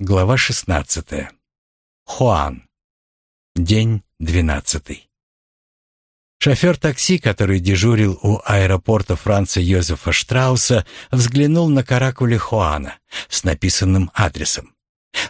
Глава 16. Хуан. День 12. Шофер такси, который дежурил у аэропорта Франца Йозефа Штрауса, взглянул на каракули Хуана с написанным адресом.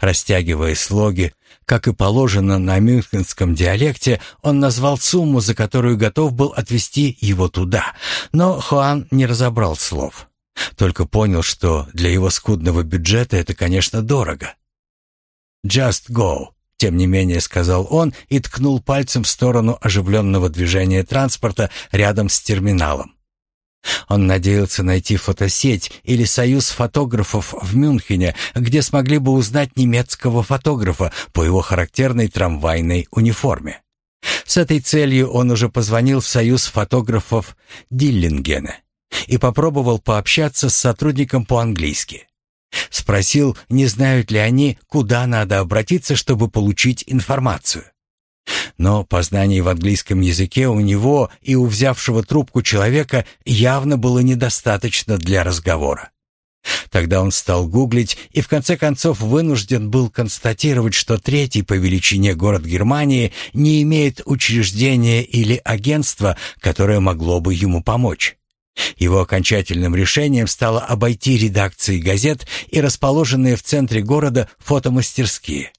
Растягивая слоги, как и положено на мюнхенском диалекте, он назвал сумму, за которую готов был отвезти его туда, но Хуан не разобрал слов. Только понял, что для его скудного бюджета это, конечно, дорого. «Just go», — тем не менее сказал он и ткнул пальцем в сторону оживленного движения транспорта рядом с терминалом. Он надеялся найти фотосеть или союз фотографов в Мюнхене, где смогли бы узнать немецкого фотографа по его характерной трамвайной униформе. С этой целью он уже позвонил в союз фотографов Диллингена и попробовал пообщаться с сотрудником по-английски. Спросил, не знают ли они, куда надо обратиться, чтобы получить информацию. Но познаний в английском языке у него и у взявшего трубку человека явно было недостаточно для разговора. Тогда он стал гуглить и в конце концов вынужден был констатировать, что третий по величине город Германии не имеет учреждения или агентства, которое могло бы ему помочь. Его окончательным решением стало обойти редакции газет и расположенные в центре города фотомастерские.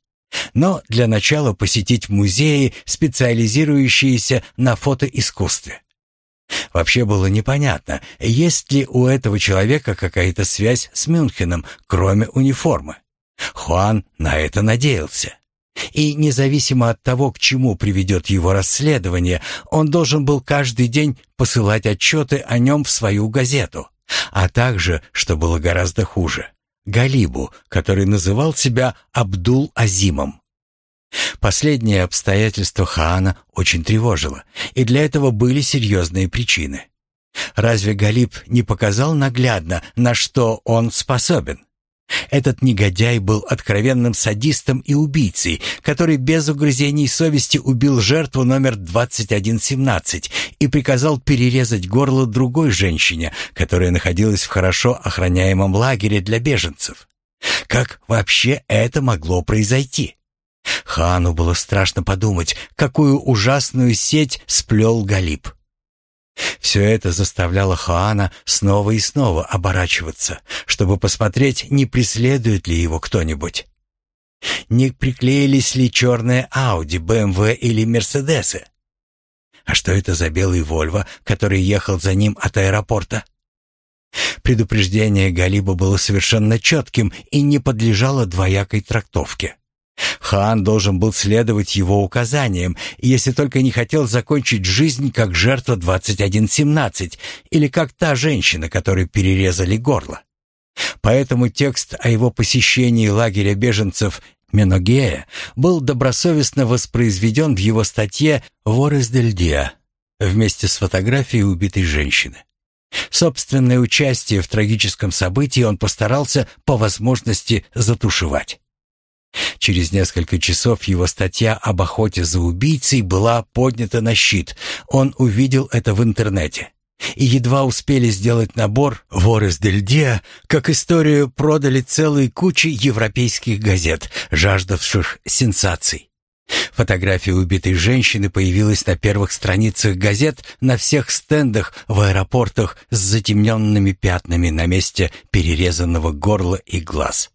Но для начала посетить музеи, специализирующиеся на фотоискусстве. Вообще было непонятно, есть ли у этого человека какая-то связь с Мюнхеном, кроме униформы. Хуан на это надеялся. И независимо от того, к чему приведет его расследование, он должен был каждый день посылать отчеты о нем в свою газету, а также, что было гораздо хуже, Галибу, который называл себя Абдул-Азимом. Последнее обстоятельство Хаана очень тревожило, и для этого были серьезные причины. Разве Галиб не показал наглядно, на что он способен? Этот негодяй был откровенным садистом и убийцей, который без угрызений совести убил жертву номер 2117 и приказал перерезать горло другой женщине, которая находилась в хорошо охраняемом лагере для беженцев. Как вообще это могло произойти? Хану было страшно подумать, какую ужасную сеть сплел Галиб. Все это заставляло Хаана снова и снова оборачиваться, чтобы посмотреть, не преследует ли его кто-нибудь. Не приклеились ли черные Ауди, БМВ или Мерседесы? А что это за белый Вольво, который ехал за ним от аэропорта? Предупреждение Галиба было совершенно четким и не подлежало двоякой трактовке. Хан должен был следовать его указаниям, если только не хотел закончить жизнь как жертва 2117 или как та женщина, которой перерезали горло. Поэтому текст о его посещении лагеря беженцев Меногея был добросовестно воспроизведен в его статье «Ворес дель Диа» вместе с фотографией убитой женщины. Собственное участие в трагическом событии он постарался по возможности затушевать. Через несколько часов его статья об охоте за убийцей была поднята на щит. Он увидел это в интернете. И едва успели сделать набор «Ворес дель Диа», как историю продали целой куче европейских газет, жаждавших сенсаций. Фотография убитой женщины появилась на первых страницах газет на всех стендах в аэропортах с затемненными пятнами на месте перерезанного горла и глаз.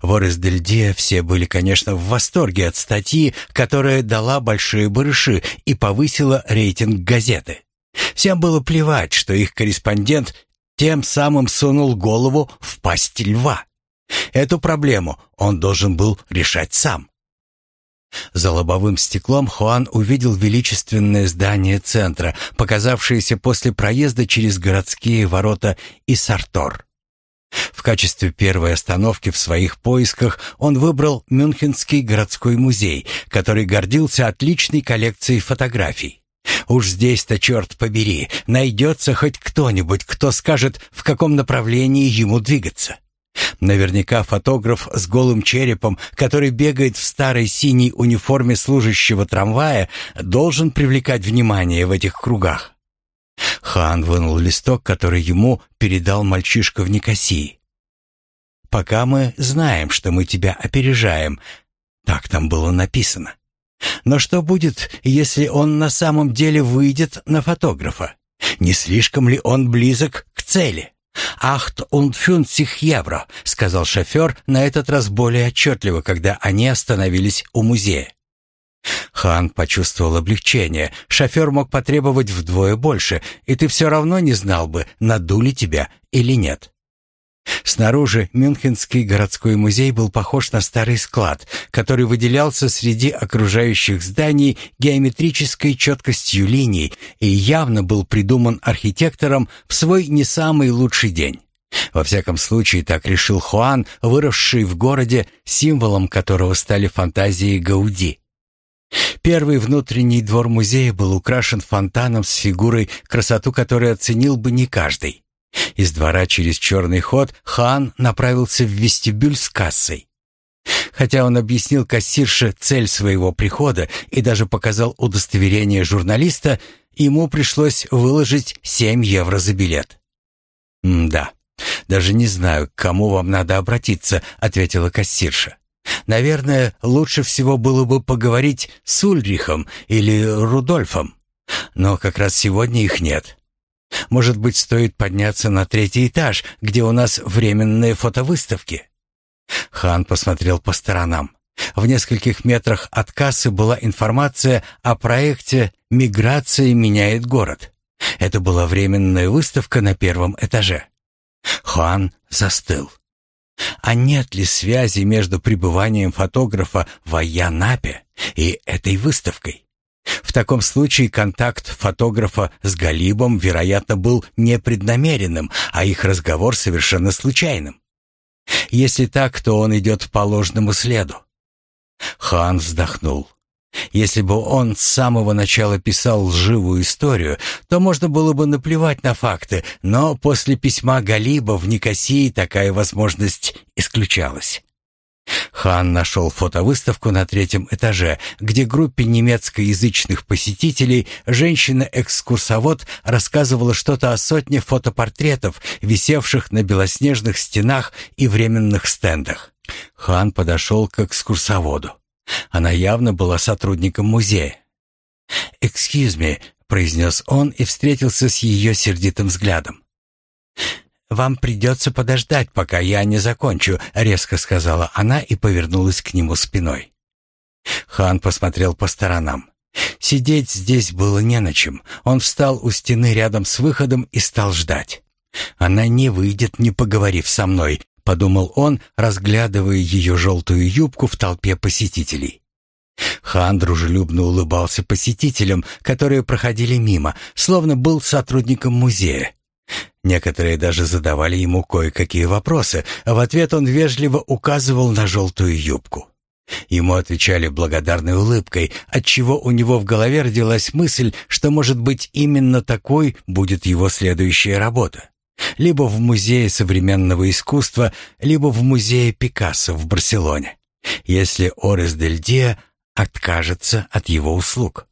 Воры из все были, конечно, в восторге от статьи, которая дала большие барыши и повысила рейтинг газеты. Всем было плевать, что их корреспондент тем самым сунул голову в пасть льва. Эту проблему он должен был решать сам. За лобовым стеклом Хуан увидел величественное здание центра, показавшееся после проезда через городские ворота и Сартор. В качестве первой остановки в своих поисках он выбрал Мюнхенский городской музей, который гордился отличной коллекцией фотографий. Уж здесь-то, черт побери, найдется хоть кто-нибудь, кто скажет, в каком направлении ему двигаться. Наверняка фотограф с голым черепом, который бегает в старой синей униформе служащего трамвая, должен привлекать внимание в этих кругах. Хан вынул листок, который ему передал мальчишка в Никосии. пока мы знаем, что мы тебя опережаем. Так там было написано. Но что будет, если он на самом деле выйдет на фотографа? Не слишком ли он близок к цели? «Ахт und фюнцих евро», — сказал шофер, на этот раз более отчетливо, когда они остановились у музея. Хан почувствовал облегчение. Шофер мог потребовать вдвое больше, и ты все равно не знал бы, надули тебя или нет. Снаружи Мюнхенский городской музей был похож на старый склад, который выделялся среди окружающих зданий геометрической четкостью линий и явно был придуман архитектором в свой не самый лучший день. Во всяком случае, так решил Хуан, выросший в городе, символом которого стали фантазии Гауди. Первый внутренний двор музея был украшен фонтаном с фигурой, красоту которой оценил бы не каждый. Из двора через черный ход хан направился в вестибюль с кассой. Хотя он объяснил кассирше цель своего прихода и даже показал удостоверение журналиста, ему пришлось выложить 7 евро за билет. «Да, даже не знаю, к кому вам надо обратиться», — ответила кассирша. «Наверное, лучше всего было бы поговорить с Ульрихом или Рудольфом, но как раз сегодня их нет. Может быть, стоит подняться на третий этаж, где у нас временные фотовыставки?» Хан посмотрел по сторонам. В нескольких метрах от кассы была информация о проекте «Миграция меняет город». Это была временная выставка на первом этаже. Хан застыл. А нет ли связи между пребыванием фотографа в Аянапе и этой выставкой? В таком случае контакт фотографа с Галибом, вероятно, был непреднамеренным, а их разговор совершенно случайным. Если так, то он идет по ложному следу. Хан вздохнул. Если бы он с самого начала писал лживую историю, то можно было бы наплевать на факты, но после письма Галиба в Никосии такая возможность исключалась. Хан нашел фотовыставку на третьем этаже, где группе немецкоязычных посетителей женщина-экскурсовод рассказывала что-то о сотне фотопортретов, висевших на белоснежных стенах и временных стендах. Хан подошел к экскурсоводу. Она явно была сотрудником музея. «Excuse me», — произнес он и встретился с ее сердитым взглядом. «Вам придется подождать, пока я не закончу», — резко сказала она и повернулась к нему спиной. Хан посмотрел по сторонам. Сидеть здесь было не на чем. Он встал у стены рядом с выходом и стал ждать. «Она не выйдет, не поговорив со мной», — подумал он, разглядывая ее желтую юбку в толпе посетителей. Хан дружелюбно улыбался посетителям, которые проходили мимо, словно был сотрудником музея. Некоторые даже задавали ему кое-какие вопросы, а в ответ он вежливо указывал на желтую юбку. Ему отвечали благодарной улыбкой, отчего у него в голове родилась мысль, что, может быть, именно такой будет его следующая работа. Либо в Музее современного искусства, либо в Музее Пикассо в Барселоне, если Орес дель Диа откажется от его услуг.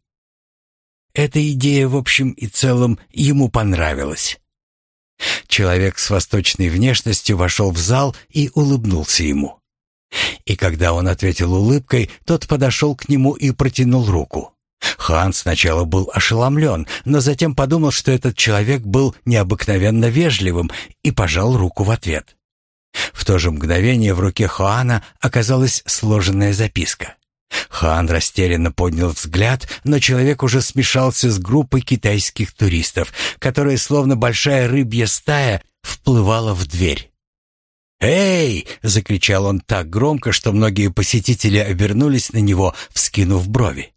Эта идея, в общем и целом, ему понравилась. Человек с восточной внешностью вошел в зал и улыбнулся ему. И когда он ответил улыбкой, тот подошел к нему и протянул руку. Хан сначала был ошеломлен, но затем подумал, что этот человек был необыкновенно вежливым и пожал руку в ответ. В то же мгновение в руке Хуана оказалась сложенная записка. Хан растерянно поднял взгляд, но человек уже смешался с группой китайских туристов, которая, словно большая рыбья стая, вплывала в дверь. «Эй!» — закричал он так громко, что многие посетители обернулись на него, вскинув брови.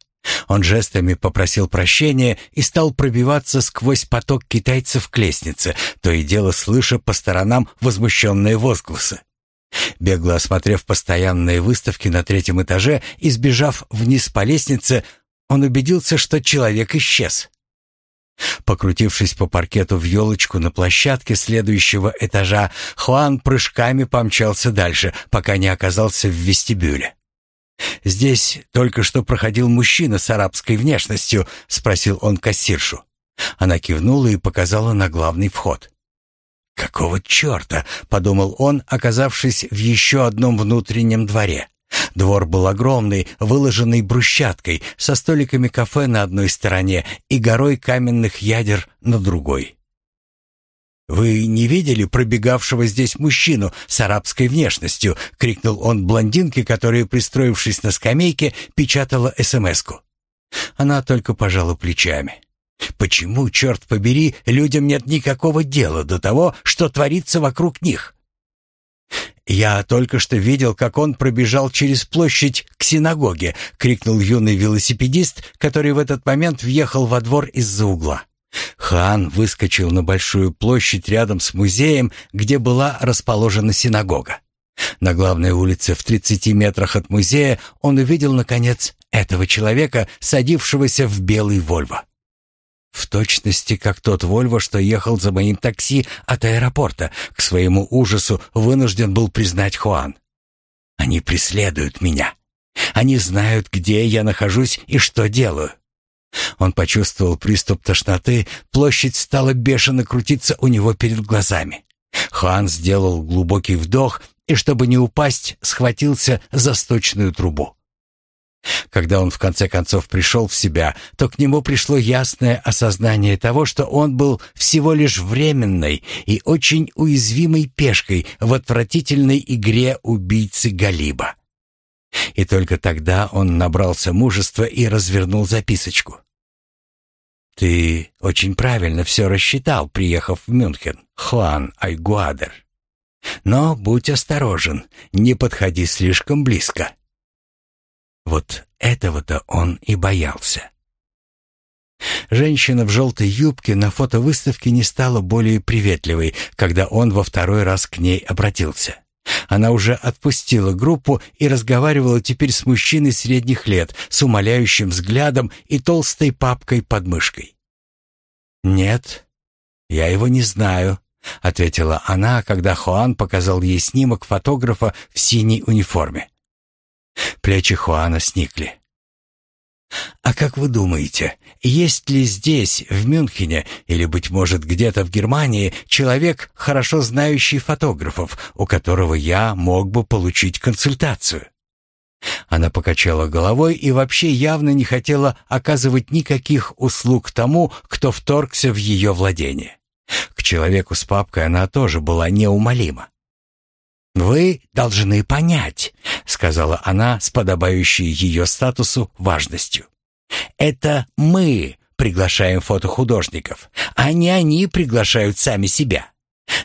Он жестами попросил прощения и стал пробиваться сквозь поток китайцев к лестнице, то и дело слыша по сторонам возмущенные возгласы. Бегло осмотрев постоянные выставки на третьем этаже и сбежав вниз по лестнице, он убедился, что человек исчез. Покрутившись по паркету в елочку на площадке следующего этажа, Хуан прыжками помчался дальше, пока не оказался в вестибюле. «Здесь только что проходил мужчина с арабской внешностью», — спросил он кассиршу. Она кивнула и показала на главный вход. «Какого черта?» — подумал он, оказавшись в еще одном внутреннем дворе. Двор был огромный, выложенный брусчаткой, со столиками кафе на одной стороне и горой каменных ядер на другой. «Вы не видели пробегавшего здесь мужчину с арабской внешностью?» — крикнул он блондинке, которая, пристроившись на скамейке, печатала СМС-ку. Она только пожала плечами. «Почему, черт побери, людям нет никакого дела до того, что творится вокруг них?» «Я только что видел, как он пробежал через площадь к синагоге», — крикнул юный велосипедист, который в этот момент въехал во двор из-за угла. Хан выскочил на большую площадь рядом с музеем, где была расположена синагога. На главной улице в 30 метрах от музея он увидел, наконец, этого человека, садившегося в белый «Вольво». В точности, как тот «Вольво», что ехал за моим такси от аэропорта, к своему ужасу вынужден был признать Хуан. «Они преследуют меня. Они знают, где я нахожусь и что делаю. Он почувствовал приступ тошноты, площадь стала бешено крутиться у него перед глазами. Хуан сделал глубокий вдох и, чтобы не упасть, схватился за сточную трубу. Когда он в конце концов пришел в себя, то к нему пришло ясное осознание того, что он был всего лишь временной и очень уязвимой пешкой в отвратительной игре убийцы Галиба. И только тогда он набрался мужества и развернул записочку. «Ты очень правильно все рассчитал, приехав в Мюнхен, Хуан Айгуадер. Но будь осторожен, не подходи слишком близко». Вот этого-то он и боялся. Женщина в желтой юбке на фотовыставке не стала более приветливой, когда он во второй раз к ней обратился. Она уже отпустила группу и разговаривала теперь с мужчиной средних лет, с умоляющим взглядом и толстой папкой под мышкой. «Нет, я его не знаю», — ответила она, когда Хуан показал ей снимок фотографа в синей униформе. Плечи Хуана сникли. «А как вы думаете, есть ли здесь, в Мюнхене, или, быть может, где-то в Германии, человек, хорошо знающий фотографов, у которого я мог бы получить консультацию?» Она покачала головой и вообще явно не хотела оказывать никаких услуг тому, кто вторгся в ее владение. К человеку с папкой она тоже была неумолима. «Вы должны понять», — сказала она с подобающей ее статусу важностью. «Это мы приглашаем фотохудожников, а не они приглашают сами себя.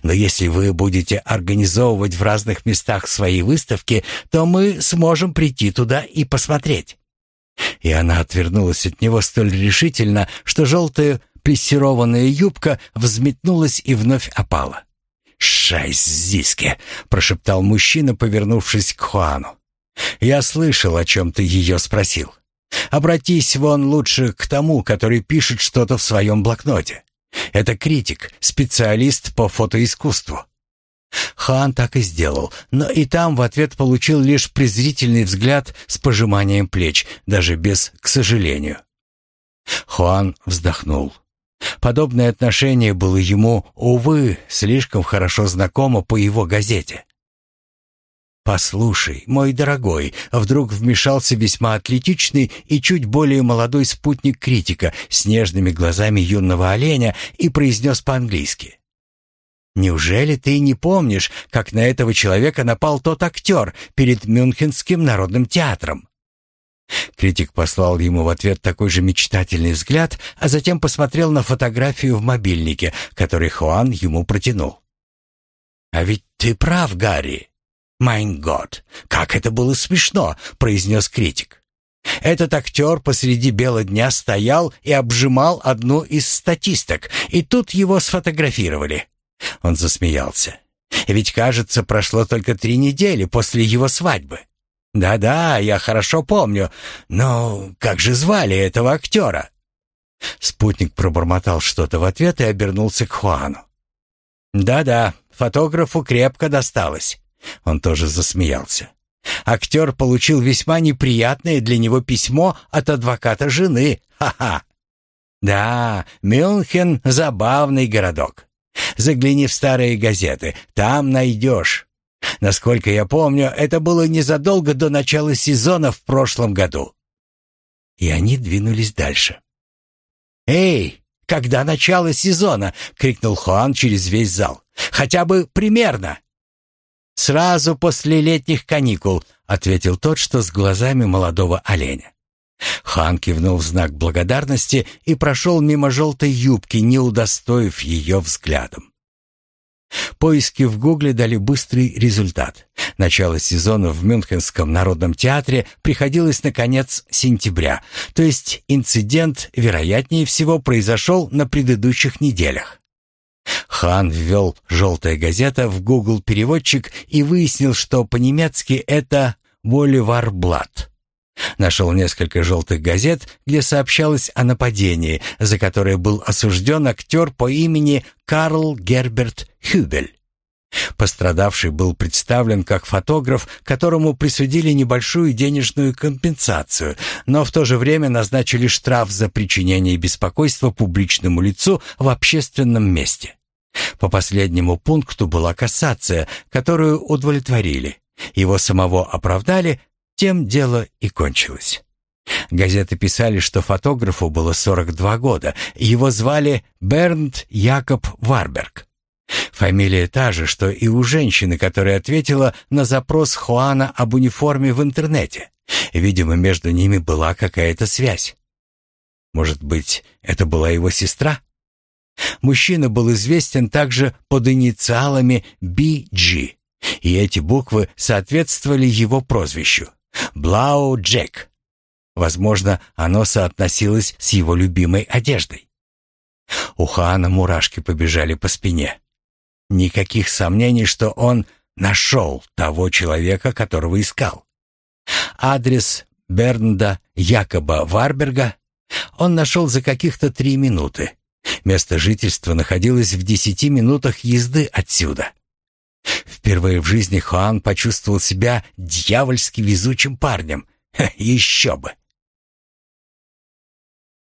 Но если вы будете организовывать в разных местах свои выставки, то мы сможем прийти туда и посмотреть». И она отвернулась от него столь решительно, что желтая плессированная юбка взметнулась и вновь опала. «Шайс-зиске!» — прошептал мужчина, повернувшись к Хуану. «Я слышал, о чем ты ее спросил. Обратись вон лучше к тому, который пишет что-то в своем блокноте. Это критик, специалист по фотоискусству». Хан так и сделал, но и там в ответ получил лишь презрительный взгляд с пожиманием плеч, даже без «к сожалению». Хуан вздохнул. Подобное отношение было ему, увы, слишком хорошо знакомо по его газете. «Послушай, мой дорогой», — вдруг вмешался весьма атлетичный и чуть более молодой спутник критика с нежными глазами юного оленя и произнес по-английски. «Неужели ты не помнишь, как на этого человека напал тот актер перед Мюнхенским народным театром?» Критик послал ему в ответ такой же мечтательный взгляд, а затем посмотрел на фотографию в мобильнике, который Хуан ему протянул. «А ведь ты прав, Гарри. Майн год, как это было смешно!» — произнес критик. Этот актер посреди бела дня стоял и обжимал одну из статисток, и тут его сфотографировали. Он засмеялся. Ведь, кажется, прошло только три недели после его свадьбы. «Да-да, я хорошо помню. Но как же звали этого актера?» Спутник пробормотал что-то в ответ и обернулся к Хуану. «Да-да, фотографу крепко досталось». Он тоже засмеялся. Актер получил весьма неприятное для него письмо от адвоката жены. Ха-ха. Да, Мюнхен — забавный городок. Загляни в старые газеты, там найдешь. Насколько я помню, это было незадолго до начала сезона в прошлом году. И они двинулись дальше. «Эй, когда начало сезона?» — крикнул Хуан через весь зал. «Хотя бы примерно!» «Сразу после летних каникул», — ответил тот, что с глазами молодого оленя. Хан кивнул в знак благодарности и прошел мимо желтой юбки, не удостоив ее взглядом. Поиски в Гугле дали быстрый результат. Начало сезона в Мюнхенском народном театре приходилось на конец сентября, то есть инцидент, вероятнее всего, произошел на предыдущих неделях. Хан ввел «желтая газета» в Google переводчик и выяснил, что по-немецки это «Боливарблат». Нашел несколько желтых газет, где сообщалось о нападении, за которое был осужден актер по имени Карл Герберт Хюбель. Пострадавший был представлен как фотограф, которому присудили небольшую денежную компенсацию, но в то же время назначили штраф за причинение беспокойства публичному лицу в общественном месте. По последнему пункту была кассация, которую удовлетворили. Его самого оправдали, тем дело и кончилось. Газеты писали, что фотографу было 42 года, его звали Бернт Якоб Варберг. Фамилия та же, что и у женщины, которая ответила на запрос Хуана об униформе в интернете. Видимо, между ними была какая-то связь. Может быть, это была его сестра? Мужчина был известен также под инициалами BG, и эти буквы соответствовали его прозвищу. Блау Джек. Возможно, оно соотносилось с его любимой одеждой. У Хаана мурашки побежали по спине. Никаких сомнений, что он нашел того человека, которого искал. Адрес Бернда Якоба Варберга он нашел за каких-то три минуты. Место жительства находилось в десяти минутах езды отсюда. Впервые в жизни Хуан почувствовал себя дьявольски везучим парнем. Ха, еще бы!